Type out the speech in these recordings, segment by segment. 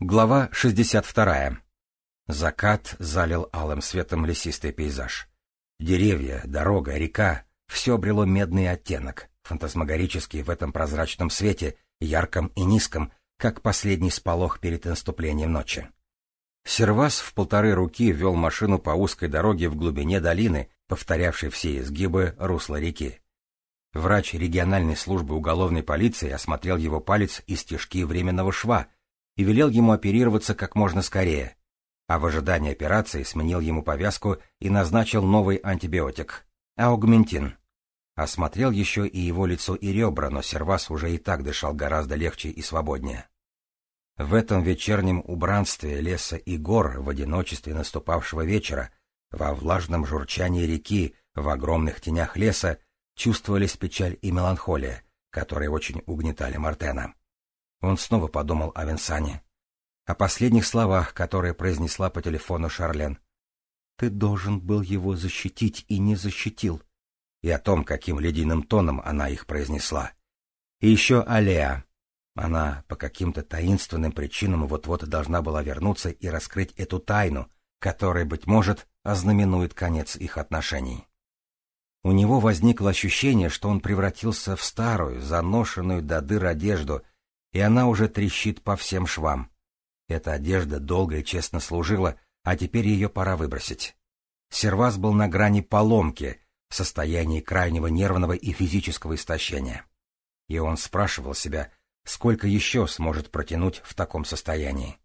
Глава 62. Закат залил алым светом лесистый пейзаж. Деревья, дорога, река — все обрело медный оттенок, фантасмагорический в этом прозрачном свете, ярком и низком, как последний сполох перед наступлением ночи. Сервас в полторы руки вел машину по узкой дороге в глубине долины, повторявшей все изгибы русла реки. Врач региональной службы уголовной полиции осмотрел его палец из стежки временного шва и велел ему оперироваться как можно скорее, а в ожидании операции сменил ему повязку и назначил новый антибиотик — аугментин. Осмотрел еще и его лицо и ребра, но Сервас уже и так дышал гораздо легче и свободнее. В этом вечернем убранстве леса и гор, в одиночестве наступавшего вечера, во влажном журчании реки, в огромных тенях леса, чувствовались печаль и меланхолия, которые очень угнетали Мартена. Он снова подумал о Винсане, о последних словах, которые произнесла по телефону Шарлен. «Ты должен был его защитить и не защитил», и о том, каким ледяным тоном она их произнесла. И еще о Леа. Она по каким-то таинственным причинам вот-вот должна была вернуться и раскрыть эту тайну, которая, быть может, ознаменует конец их отношений. У него возникло ощущение, что он превратился в старую, заношенную до дыр одежду, и она уже трещит по всем швам. Эта одежда долго и честно служила, а теперь ее пора выбросить. Сервас был на грани поломки, в состоянии крайнего нервного и физического истощения. И он спрашивал себя, сколько еще сможет протянуть в таком состоянии.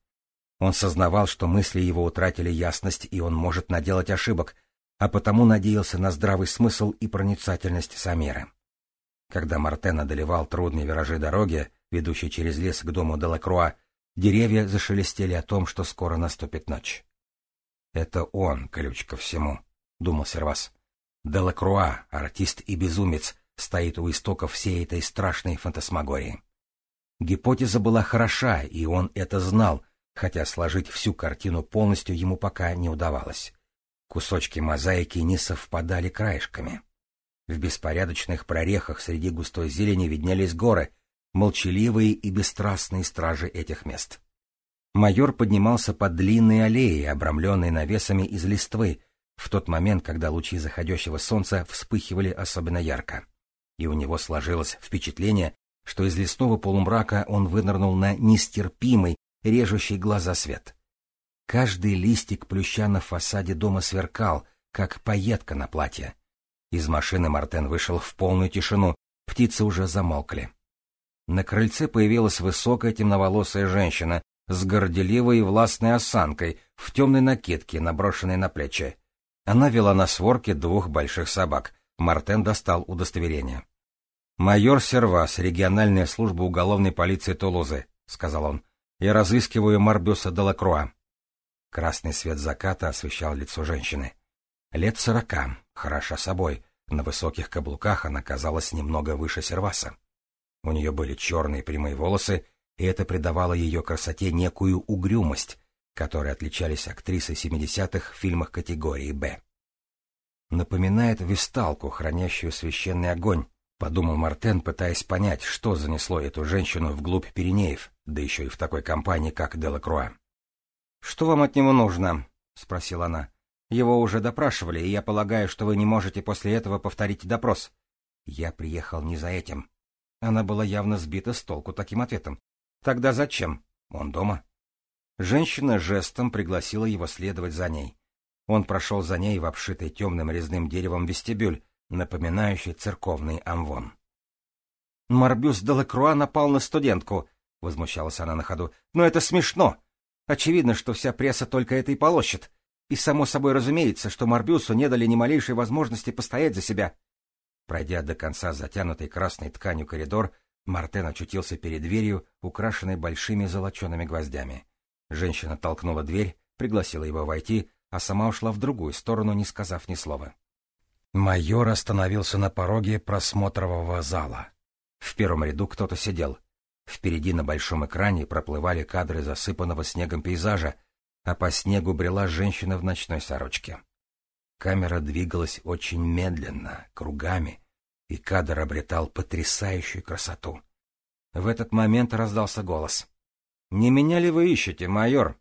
Он сознавал, что мысли его утратили ясность, и он может наделать ошибок, а потому надеялся на здравый смысл и проницательность Самиры. Когда Мартен одолевал трудные виражи дороги, ведущей через лес к дому Делакруа, деревья зашелестели о том, что скоро наступит ночь. «Это он, ключ ко всему», — думал Сервас. «Делакруа, артист и безумец, стоит у истоков всей этой страшной фантасмагории». Гипотеза была хороша, и он это знал, хотя сложить всю картину полностью ему пока не удавалось. Кусочки мозаики не совпадали краешками. В беспорядочных прорехах среди густой зелени виднелись горы, молчаливые и бесстрастные стражи этих мест. Майор поднимался по длинной аллее, обрамленной навесами из листвы, в тот момент, когда лучи заходящего солнца вспыхивали особенно ярко. И у него сложилось впечатление, что из лесного полумрака он вынырнул на нестерпимый, режущий глаза свет. Каждый листик плюща на фасаде дома сверкал, как пайетка на платье. Из машины Мартен вышел в полную тишину, птицы уже замолкли. На крыльце появилась высокая темноволосая женщина с горделивой и властной осанкой в темной накидке, наброшенной на плечи. Она вела на сворке двух больших собак. Мартен достал удостоверение. «Майор Сервас, региональная служба уголовной полиции Тулузы», — сказал он. «Я разыскиваю Марбюса Делакруа». Красный свет заката освещал лицо женщины. Лет сорока, хороша собой, на высоких каблуках она казалась немного выше серваса. У нее были черные прямые волосы, и это придавало ее красоте некую угрюмость, которой отличались актрисы 70-х в фильмах категории «Б». Напоминает висталку, хранящую священный огонь, подумал Мартен, пытаясь понять, что занесло эту женщину вглубь Пиренеев, да еще и в такой компании, как Делакруа. «Что вам от него нужно?» — спросила она. «Его уже допрашивали, и я полагаю, что вы не можете после этого повторить допрос». «Я приехал не за этим». Она была явно сбита с толку таким ответом. «Тогда зачем? Он дома». Женщина жестом пригласила его следовать за ней. Он прошел за ней в обшитый темным резным деревом вестибюль, напоминающий церковный амвон. «Марбюс Делакруа напал на студентку», — возмущалась она на ходу. «Но это смешно. Очевидно, что вся пресса только это и полощет. И само собой разумеется, что Морбюсу не дали ни малейшей возможности постоять за себя. Пройдя до конца затянутой красной тканью коридор, Мартен очутился перед дверью, украшенной большими золочеными гвоздями. Женщина толкнула дверь, пригласила его войти, а сама ушла в другую сторону, не сказав ни слова. Майор остановился на пороге просмотрового зала. В первом ряду кто-то сидел. Впереди на большом экране проплывали кадры засыпанного снегом пейзажа, а по снегу брела женщина в ночной сорочке. Камера двигалась очень медленно, кругами, и кадр обретал потрясающую красоту. В этот момент раздался голос. Не меня ли вы ищете, майор?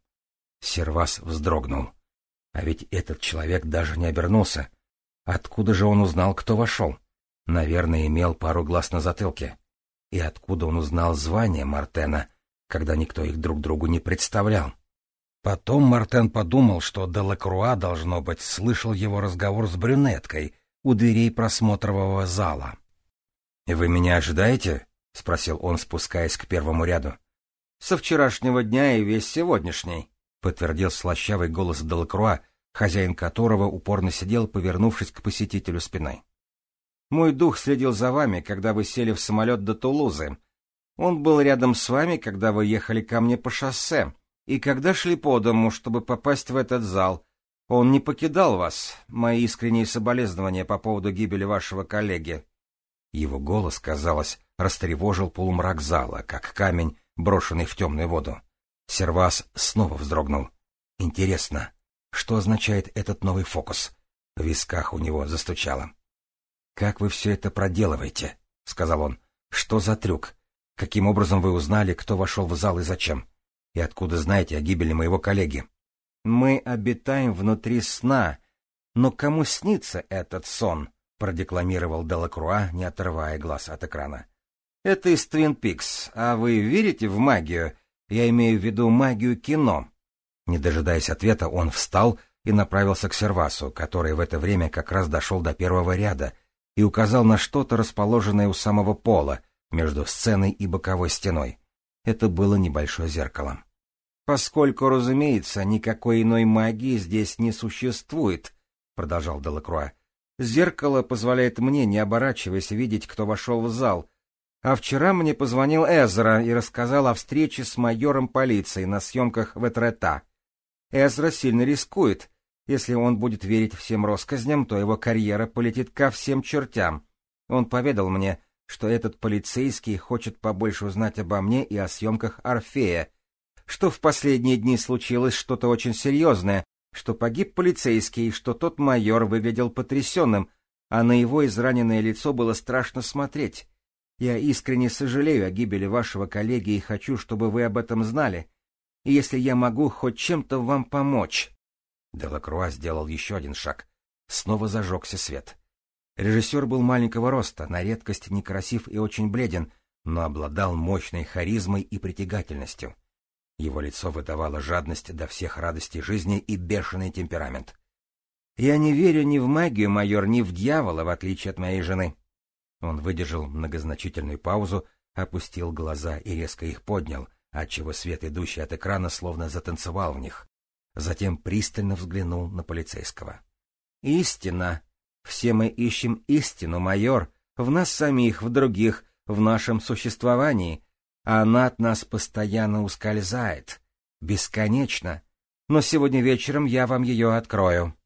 Сервас вздрогнул. А ведь этот человек даже не обернулся. Откуда же он узнал, кто вошел? Наверное, имел пару глаз на затылке. И откуда он узнал звание Мартена, когда никто их друг другу не представлял? Потом Мартен подумал, что Делакруа, должно быть, слышал его разговор с брюнеткой у дверей просмотрового зала. «Вы меня ожидаете?» — спросил он, спускаясь к первому ряду. «Со вчерашнего дня и весь сегодняшний», — подтвердил слащавый голос Делакруа, хозяин которого упорно сидел, повернувшись к посетителю спиной. «Мой дух следил за вами, когда вы сели в самолет до Тулузы. Он был рядом с вами, когда вы ехали ко мне по шоссе, и когда шли по дому, чтобы попасть в этот зал. Он не покидал вас. Мои искренние соболезнования по поводу гибели вашего коллеги». Его голос, казалось, растревожил полумрак зала, как камень, брошенный в темную воду. Сервас снова вздрогнул. Интересно, что означает этот новый фокус? В висках у него застучало. «Как вы все это проделываете?» — сказал он. «Что за трюк? Каким образом вы узнали, кто вошел в зал и зачем? И откуда знаете о гибели моего коллеги?» «Мы обитаем внутри сна. Но кому снится этот сон?» — продекламировал Делакруа, не отрывая глаз от экрана. Это из Твин Пикс. А вы верите в магию? Я имею в виду магию кино. Не дожидаясь ответа, он встал и направился к сервасу, который в это время как раз дошел до первого ряда, и указал на что-то, расположенное у самого пола, между сценой и боковой стеной. Это было небольшое зеркало. «Поскольку, разумеется, никакой иной магии здесь не существует», — продолжал Делакруа, — «зеркало позволяет мне, не оборачиваясь, видеть, кто вошел в зал, а вчера мне позвонил Эзра и рассказал о встрече с майором полиции на съемках в Этрета. Эзра сильно рискует. Если он будет верить всем россказням, то его карьера полетит ко всем чертям. Он поведал мне, что этот полицейский хочет побольше узнать обо мне и о съемках Орфея, что в последние дни случилось что-то очень серьезное, что погиб полицейский, что тот майор выглядел потрясенным, а на его израненное лицо было страшно смотреть. Я искренне сожалею о гибели вашего коллеги и хочу, чтобы вы об этом знали. И если я могу хоть чем-то вам помочь...» Делакруа сделал еще один шаг. Снова зажегся свет. Режиссер был маленького роста, на редкость некрасив и очень бледен, но обладал мощной харизмой и притягательностью. Его лицо выдавало жадность до всех радостей жизни и бешеный темперамент. «Я не верю ни в магию, майор, ни в дьявола, в отличие от моей жены. Он выдержал многозначительную паузу, опустил глаза и резко их поднял, отчего свет, идущий от экрана, словно затанцевал в них. Затем пристально взглянул на полицейского. «Истина! Все мы ищем истину, майор, в нас самих, в других, в нашем существовании. Она от нас постоянно ускользает. Бесконечно. Но сегодня вечером я вам ее открою».